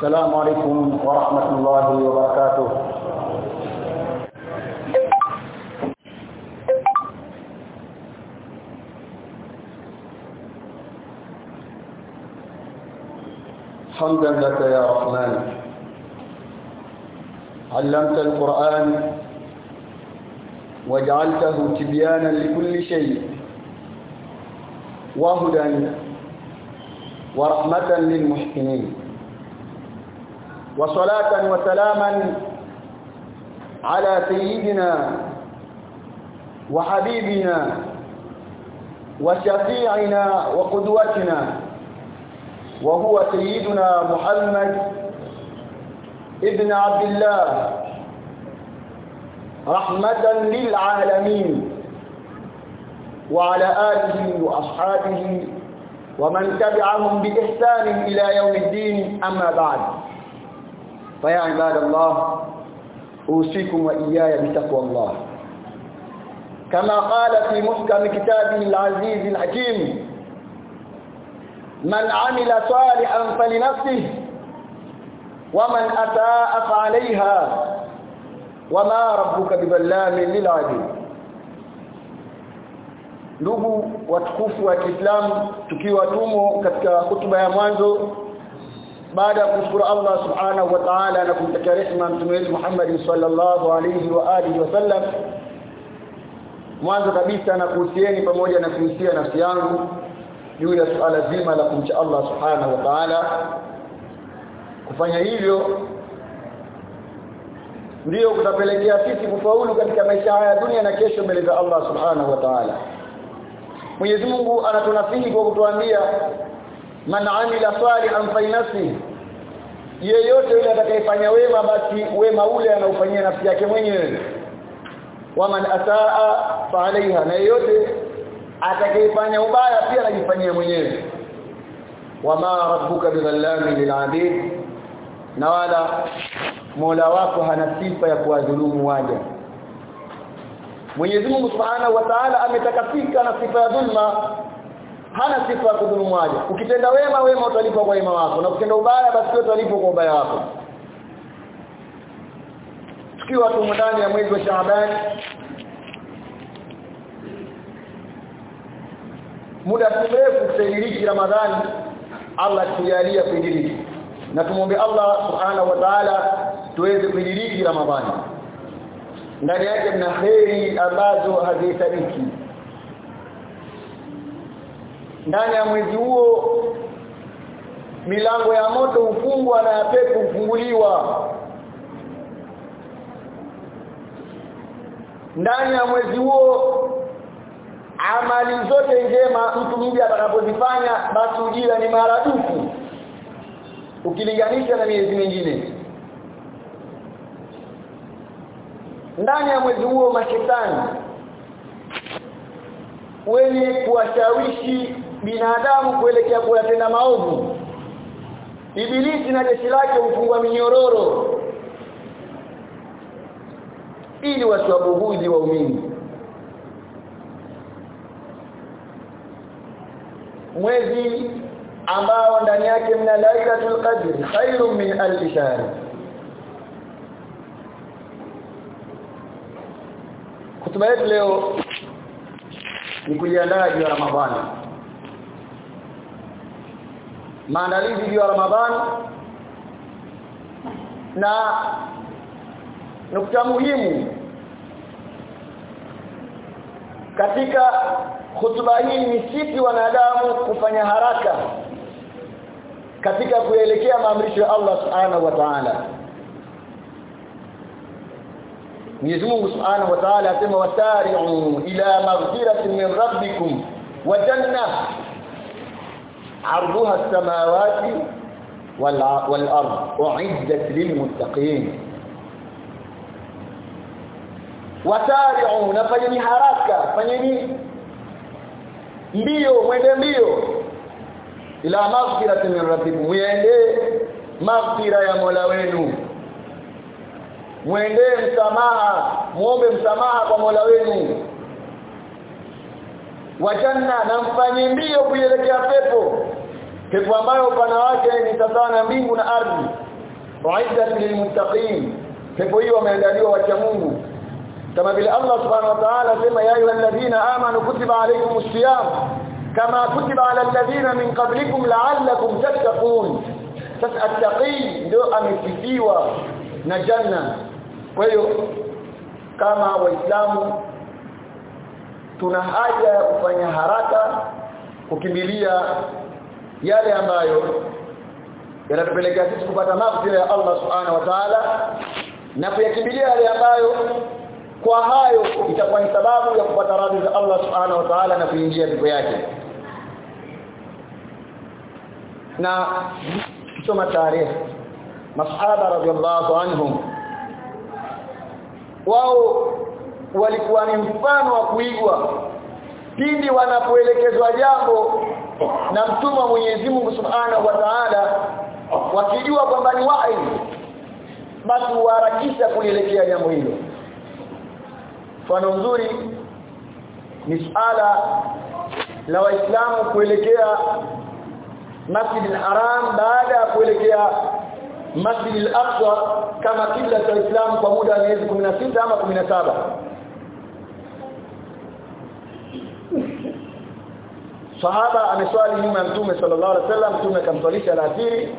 السلام عليكم ورحمة الله وبركاته. حمدا لك يا رحمن. علمت القرآن وجعلته تبيانا لكل شيء وهدى ورحمة للمحسنين. وصلاة وسلاما على سيدنا وحبيبنا وشفيعنا وقدوتنا وهو سيدنا محمد ابن عبد الله رحمة للعالمين وعلى آله وأصحابه ومن تبعهم بإحسان إلى يوم الدين أما بعد. فيا عباد الله أوصيكم وإياي بتقوى الله كما قال في محكم كتابه العزيز الحكيم من عمل صالحا فلنفسه ومن أساء فعليها وما ربك بظلام للعبيد ndugu watukufu wa Kiislamu tukiwa tumo katika hutuba ya mwanzo baada ya kushukuru Allah subhanahu wa ta'ala na kumtakia rehema mtume wetu Muhammad sallallahu alayhi wa alihi wasallam mwanzo kabisa na kuhusieni pamoja na kuhusia nafsi yangu. Juu ya suala zima la kumcha Allah subhanahu wa ta'ala. Kufanya hivyo ndio kutapelekea sisi kufaulu katika maisha haya dunia na kesho mbele za Allah subhanahu wa ta'ala. Mwenyezi Mungu anatunasihi kwa kutuambia man amila salihan fa nafsi yeyote yule atakayefanya wema basi wema ule anaufanyia nafsi yake mwenyewe. Wa man asaa fa alaiha na yeyote atakayefanya ubaya pia anajifanyia mwenyewe. Wama rabbuka bidhallamin lil'abid na wala Mola wako hana sifa ya kuwadhulumu waja. Mwenyezi Mungu Subhanahu wa Ta'ala ametakafika na sifa ya dhulma hana sifa ya kudhulumu waja ukitenda wema wema utalipwa kwa wema wako. Na ukitenda ubaya basi utalipwa kwa ubaya wako. Tukiwa tumo ndani ya mwezi wa Shaaban muda mrefu kusailiki Ramadhani Allah tujalie kuidiriki na tumombe Allah subhanahu wa ta'ala tuweze kuidiriki Ramadhani. Ndani yake mna kheri ambazo hazihitajiki ndani ya mwezi huo milango ya moto hufungwa na ya pepo hufunguliwa. Ndani ya mwezi huo amali zote njema mtu mmoja atakapozifanya basi ujira ni maradufu ukilinganisha na miezi mingine. Ndani ya mwezi huo mashetani wenye kuwashawishi binadamu kuelekea kuyatenda maovu. Ibilisi na jeshi lake hufungwa minyororo ili wasiwabughudhi waumini. Mwezi ambao ndani yake mna lailatul qadr khairum min alf shahr. Kutuba leo ni kujiandaa juu ya Ramadhani maandalizi juu ya Ramadhani. Na nukta muhimu katika hutuba hii ni sisi wanadamu kufanya haraka katika kuelekea maamrisho ya Allah Subhanahu wa Ta'ala. Mwenyezi Mungu Subhanahu wa Ta'ala asema wasari'u ila maghfiratin min rabbikum wa jannah 'arduha as-samawati wal للمتقين ard u'iddat lil muttaqin wasari'u nafanyeni haraka fanyeni mbio mwende mbio ila maghfirati min rabbikum muende maghfira ya Mola wenu mwende msamaha muombe msamaha kwa Mola wenu wajanna na mfanye mbio kuelekea pepo pepo ambayo upana wake ni sawa na mbingu na ardhi. Uiddat lilmuttaqin. Pepo hiyo wameandaliwa wacha Mungu. Kama vile Allah subhanahu wa ta'ala sema ya ayyuhalladhina amanu kutiba alaykumus siyam. Kama kutiba ala alladhina min qablikum la'allakum tattaqun. Sasa ndio amesifiwa na janna. Kwa hiyo kama waislamu tuna haja ya kufanya haraka kukimbilia yale ambayo yanatupelekea sisi kupata maghfira ya Allah subhanahu wa ta'ala na kuyakimbilia yale ambayo kwa hayo itakuwa ni sababu ya kupata radhi za Allah subhanahu wa ta'ala na kuingia pepo yake. Na kusoma tarehe masahaba radhiallahu anhum wao walikuwa ni mfano wa kuigwa pindi wanapoelekezwa jambo na mtume wa Mwenyezi Mungu Subhanahu wa Ta'ala wakijua kwamba ni wahi basi waharakisha kulielekea jambo hilo. Mfano mzuri ni suala la waislamu kuelekea Masjid al-Haram baada ya kuelekea Masjid al-Aqsa kama kibla cha Uislamu kwa muda wa miezi 16 ama 17 Sahaba ameswali nyuma ya Mtume sallallahu alaihi wasallam Mtume akamswalisha alasiri.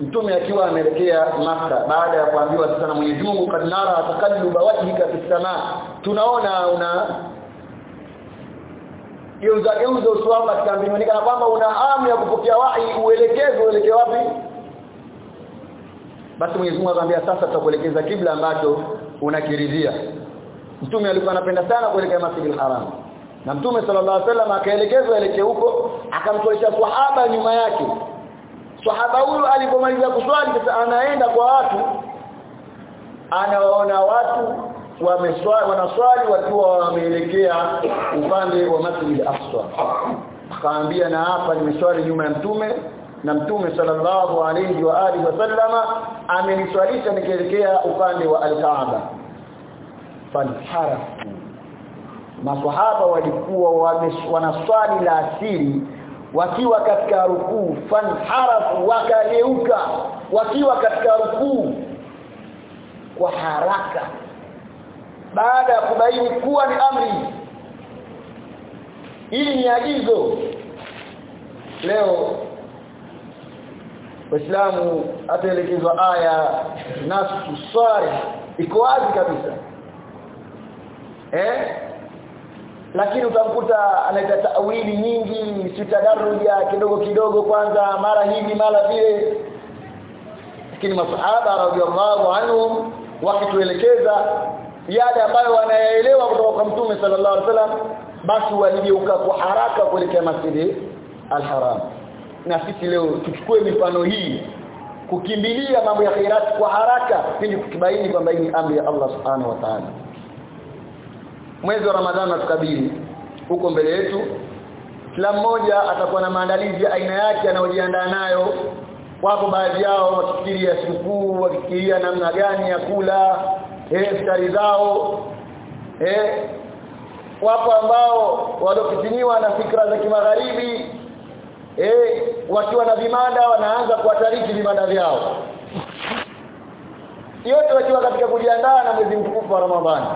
Mtume akiwa ameelekea Makka baada ya kuambiwa sasa na Mwenyezi Mungu kad nara takalluba wajhika fis samaa tunaona una geuza geuza uso wako kana kwamba una hamu ya kupokea wahi uelekeze uelekee wapi? Basi Mwenyezi Mungu akamwambia sasa tutakuelekeza kibla ambacho unakiridhia. Mtume alikuwa anapenda sana kuelekea Masjidil Haram na Mtume sallallahu alaihi wasallam akaelekezwa elekee huko akamtoesha sahaba nyuma yake. Swahaba huyo alipomaliza kuswali sasa anaenda kwa watu anawaona watu wameswali wanaswali wakiwa wameelekea upande wa Masjid al-Aqsa. Akaambia na hapa nimeswali nyuma ya mtume na mtume sallallahu alayhi wa alihi wasallama ameniswalisha nikielekea upande wa al-Kaaba. Fanhara maswahaba walikuwa wanaswali la asili wakiwa katika rukuu fanharafu wakageuka wakiwa katika rukuu kwa haraka. Baada ya kubaini kuwa ni amri ili ni agizo. Leo Waislamu ataelekezwa aya nasu swari iko wazi kabisa. Eh lakini utamkuta anaita tawili nyingi si tadaruja kidogo kidogo kwanza mara hivi mara vile. Lakini masahaba radhiallahu anhum wakituelekeza yale ambayo wanayaelewa kutoka kwa mtume sallallahu alaihi wasallam basi waligeuka kwa haraka kuelekea masjidi alharam. Na sisi leo tuchukue mifano hii kukimbilia mambo ya khairati kwa haraka pindi kukibaini kwamba hii ni amri ya Allah subhanahu wa ta'ala mwezi wa ramadhani natukabili huko mbele yetu kila mmoja atakuwa na maandalizi ya aina yake anayojiandaa nayo. Wapo baadhi yao wakifikiria sikukuu wakifikiria namna gani ya kula iftari zao eh wapo ambao wadokitiniwa na fikra za kimagharibi eh wakiwa na vimada wanaanza kuatariki vimada vyao. Yote wakiwa katika kujiandaa na mwezi mtukufu wa Ramadhani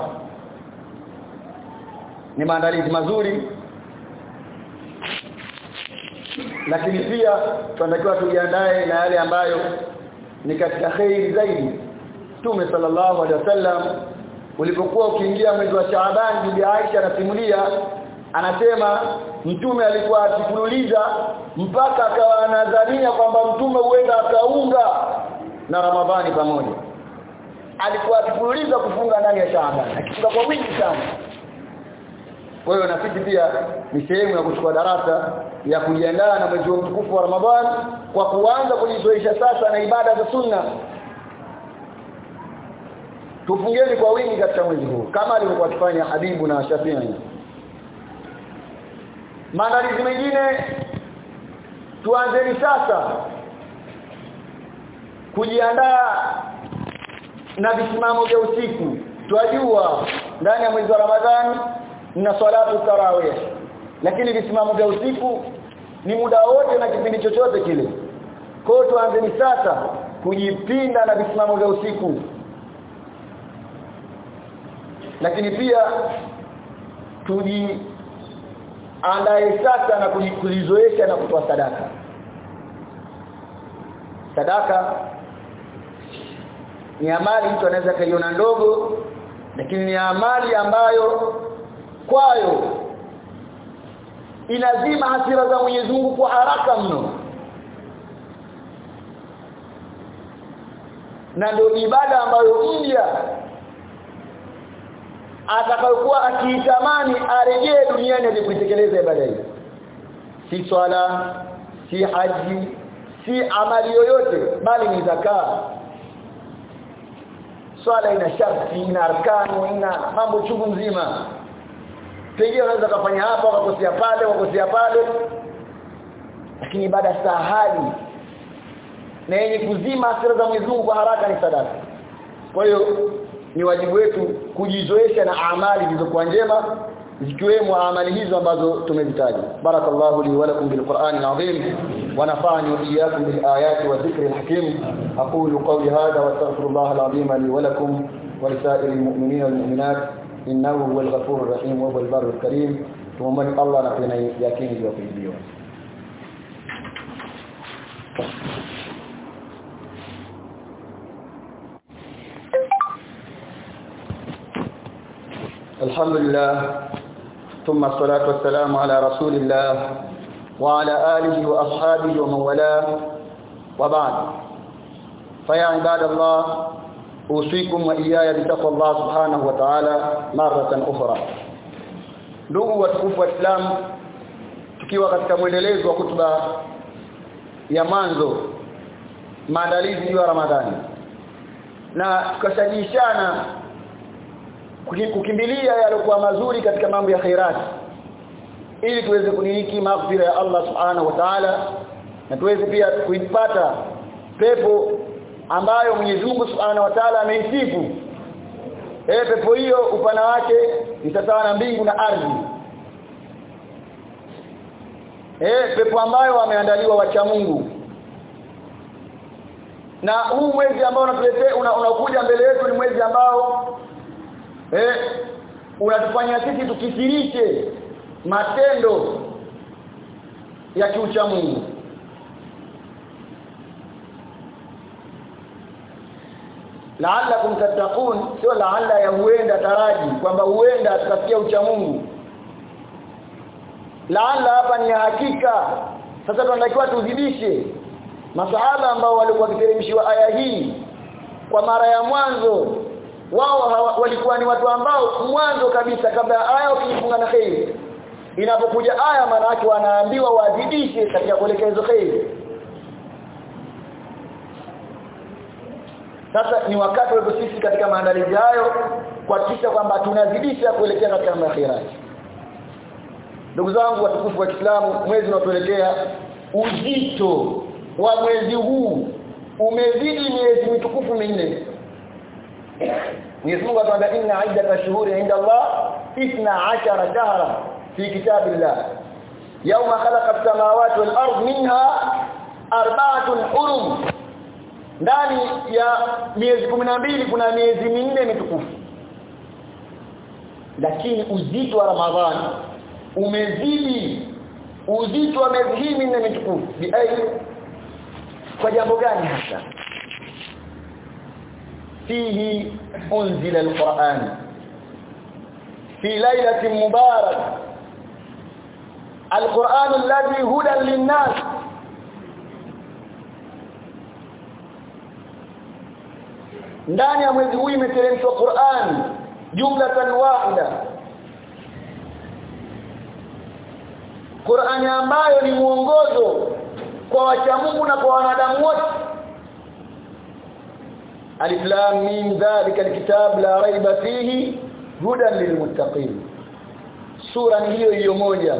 ni maandalizi mazuri. Lakini pia tunatakiwa tujiandae na yale ambayo ni katika khairi zaidi. Mtume sallallahu alaihi wasallam ulipokuwa ukiingia mwezi wa Shaaban bibi Aisha anasimulia anasema mtume alikuwa akifululiza mpaka akawa anadhania kwamba mtume huenda akaunga na Ramadhani pamoja. Alikuwa akifululiza kufunga ndani ya Shaaban akifunga kwa wingi sana kwa hiyo nafiki pia ni sehemu ya kuchukua darasa ya kujiandaa na mwezi mtukufu wa Ramadhani kwa kuanza kujizoeisha sasa na ibada za sunna. Tufungeni kwa wingi katika mwezi huu kama alivyokuwa akifanya Habibu na Shafii. Maandalizi mengine tuanzeni sasa kujiandaa na visimamo vya usiku. Twajua ndani ya mwezi wa Ramadhani na salatu tarawih. Lakini visimamo vya usiku ni muda wote na kipindi chochote kile. Kwa tuanzeni sasa kujipinda na visimamo vya usiku. Lakini pia tuji andae sasa na kujizoesha na kutoa sadaka. Sadaka ni amali mtu anaweza kaiona ndogo lakini ni amali ambayo kwayo. Inazima hasira za Mwenyezi Mungu kwa haraka mno. Na ndio ibada ambayo India atakayokuwa akiitamani arejee duniani ili ibada hii. Si swala si haji si amali yoyote bali ni zakaa swala ina sharti ina arkano ina mambo chungu mzima pengine unaweza kufanya hapa wakakosea pale wakakosea pale. Lakini ibada sahali na yenye kuzima asira za Mwenyezi Mungu kwa haraka ni sadaka. Kwa hiyo ni wajibu wetu kujizoesha na amali zilizokuwa njema zikiwemo amali hizo ambazo tumezitaja. Barakallahu li wa lakum bil qur'an al-azim wa nafa'ani wa iyyakum bil ayati wa dhikri al-hakim. Aqulu qawli hadha wa astaghfirullah al-azim li wa lakum wa lisa'iril mu'minina wal mu'minat إنه هو الغفور الرحيم وهو البر الكريم. ثم الله نقينا يكين يوفي اليوم الحمد لله ثم الصلاة والسلام على رسول الله وعلى آله وأصحابه ومن ولاه وبعد فيا عباد الله usikum wa iyaya bitaqwa Allah subhanahu wa ta'ala maratan ukhra ndugu wa tukufu wa Islam tukiwa katika mwendelezo wa kutuba ya mwanzo maandalizi ya Ramadhani na tukashajishana kukimbilia yaliokuwa mazuri katika mambo ya khairati ili tuweze kuniliki maghfira ya Allah subhanahu wa ta'ala na tuweze pia kuipata pepo ambayo Mwenyezi Mungu subhanahu wa ta'ala ameisifu. Eh pepo hiyo upana wake ni sawa na mbingu na ardhi. Eh pepo ambayo wameandaliwa wacha Mungu. Na huu mwezi ambao unatuletea unakuja una mbele yetu ni mwezi ambao eh unatufanya sisi tukithirishe matendo ya kiucha Mungu la'allakum tattaqun sio la'alla ya huenda taraji kwamba huenda tukasikia ucha Mungu la'alla hapa ni hakika. Sasa tunatakiwa tuzidishe masahaba ambao walikuwa kiteremshiwa aya hii. Kwa mara ya mwanzo wao walikuwa ni watu ambao mwanzo kabisa kabla ya aya ukifunga na khair inapokuja aya maana yake wanaambiwa wazidishe katika kuelekea hizo khair sasa ni wakati wetu sisi katika maandalizi hayo kuhakikisha kwamba tunazidisha kuelekea katika makhirati ndugu zangu watukufu wa Kiislamu mwezi unatuelekea uzito wa mwezi huu umezidi miezi mitukufu minne. Mwenyezi Mungu atuambia inna iddata shuhuri inda Allah 12 shahra fi kitabillah. Yawma khalaqa as-samawati wal-ardh minha arba'atun hurum ndani ya miezi mbili kuna miezi minne mitukufu. Lakini uzito wa Ramadhani umezidi uzito wa miezi hii minne mitukufu. Kwa jambo gani hasa? Fihi unzila alquran. Fi lailatin mubarak. Alquran alladhi hudan linnas ndani ya mwezi huu imeteremshwa Qur'an jumlatan wahida. Qur'ani ambayo ni mwongozo kwa wacha Mungu na kwa wanadamu wote. Alif Lam Mim dhalika alkitab la raiba fihi hudan lilmuttaqin. Sura hiyo hiyo moja.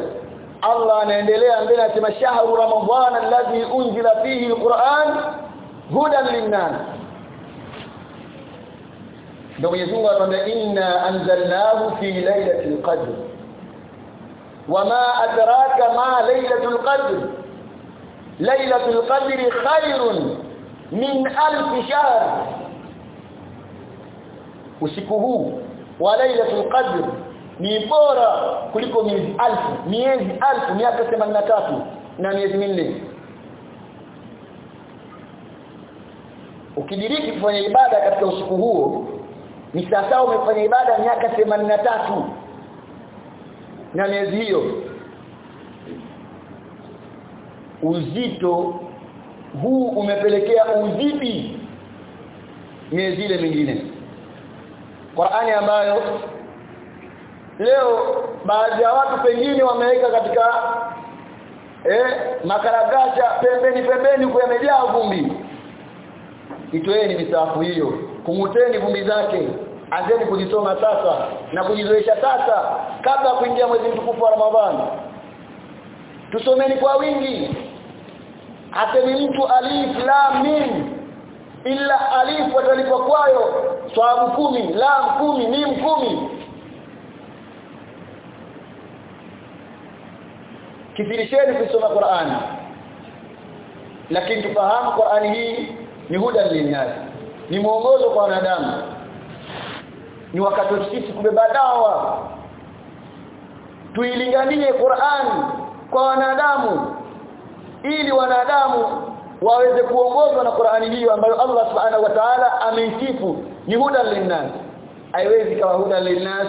Allah anaendelea mbele anasema shahru ramadhana alladhi unzila fihi alquran hudan linnas ndio Mwenyezi Mungu anatuambia inna anzalnahu fi lailatul qadr wama adraka ma lailatul qadr lailatul qadri khairun min alf shahr usiku huu wa lailatul qadr ni bora kuliko miezi alfu miezi alfu miaka 83 na miezi minne ukidiriki kufanya ibada katika usiku huo ni sasa umefanya ibada miaka 83 na miezi hiyo. Uzito huu umepelekea uzidi miezi ile mingine. Qur'ani ambayo leo baadhi ya watu pengine wameweka katika eh makaragasha pembeni pembeni huko yamejaa vumbi. Itoeni misafu hiyo kumuteni vumbi zake. Anzeni kujisoma sasa na kujizoesha sasa kabla kuingia mwezi mtukufu wa Ramadhani tusomeni kwa wingi. Asemi mtu alif lam mim. Illa alif watalipwa kwayo. Swabu kumi lam kumi mim kumi. Kithirisheni kusoma Qur'ani. Lakini tufahamu Qur'ani hii ni hudan linnas ni mwongozo kwa wanadamu. Ni wakati sisi kubeba dawa. Tuilinganie Qur'an kwa wanadamu ili wanadamu waweze kuongozwa na Qur'ani hiyo ambayo Allah Subhanahu wa Ta'ala ameisifu. Ni hudan linnas. Haiwezi kawa hudan linnas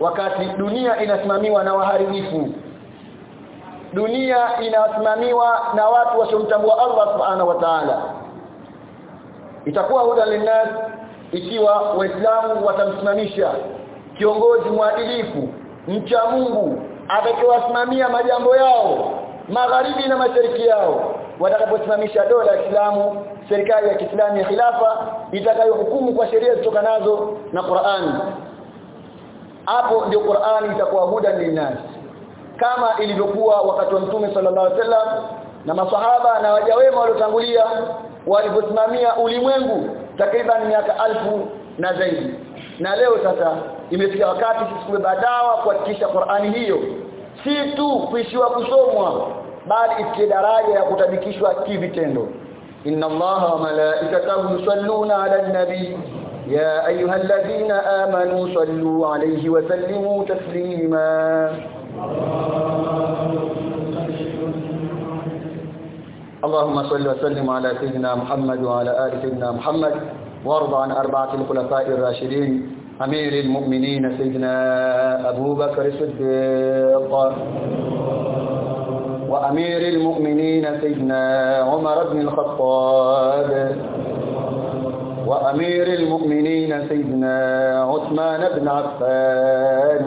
wakati dunia inasimamiwa na waharibifu. Dunia inasimamiwa na watu wasiomtambua Allah Subhanahu wa Ta'ala itakuwa huda linnas ikiwa waislamu watamsimamisha kiongozi mwadilifu mcha Mungu atakayewasimamia majambo yao magharibi na mashariki yao. Watakaposimamisha dola ya Kiislamu serikali ya Kiislamu ya khilafa itakayohukumu kwa sheria zitokanazo na Qur'an. Hapo ndio Qur'an itakuwa huda linnas. Kama ilivyokuwa wakati wa Mtume sallallahu alaihi wasallam na masahaba na wajawema waliotangulia waliposimamia ulimwengu takriban miaka alfu na zaidi. Na leo sasa imefika wakati sisi kubeba dawa kuhakikisha Qur'ani hiyo. Si tu kuishiwa kusomwa bali ifikie daraja ya kutabikishwa kivitendo. Inna allaha wa malaikatahu yusalluna ala nabi. Ya ayyuhalladhina amanu sallu alayhi wa sallimu taslima اللهم صل وسلم على سيدنا محمد وعلى آل سيدنا محمد وارض عن أربعة الخلفاء الراشدين. أمير المؤمنين سيدنا أبو بكر الصديق. وأمير المؤمنين سيدنا عمر بن الخطاب. وأمير المؤمنين سيدنا عثمان بن عفان.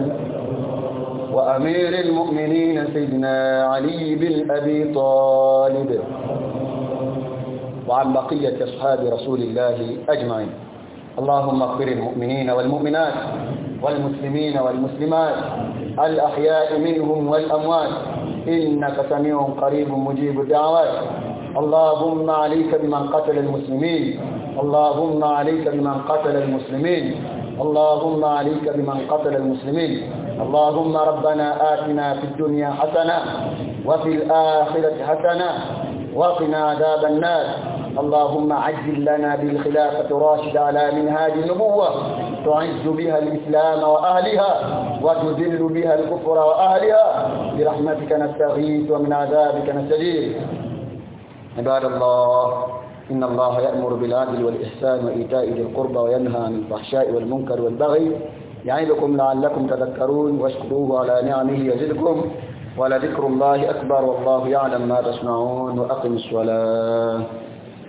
وأمير المؤمنين سيدنا علي بن أبي طالب. وعن بقية أصحاب رسول الله أجمعين. اللهم اغفر المؤمنين والمؤمنات والمسلمين والمسلمات الأحياء منهم والأموات. إنك سميع قريب مجيب الدعوات. اللهم عليك بمن قتل المسلمين. اللهم عليك بمن قتل المسلمين. اللهم عليك بمن قتل المسلمين. اللهم ربنا آتنا في الدنيا حسنة وفي الآخرة حسنة وقنا عذاب النار. اللهم عجل لنا بالخلافة راشد على منهاج النبوة. تعز بها الإسلام وأهلها وتذل بها الكفر وأهلها. برحمتك نستغيث ومن عذابك نستجيب عباد الله إن الله يأمر بالعدل والإحسان وإيتاء ذي القربى وينهى عن الفحشاء والمنكر والبغي يعظكم لعلكم تذكرون واشكروه على نعمه يزدكم ولذكر الله أكبر والله يعلم ما تصنعون وأقم الصلاة.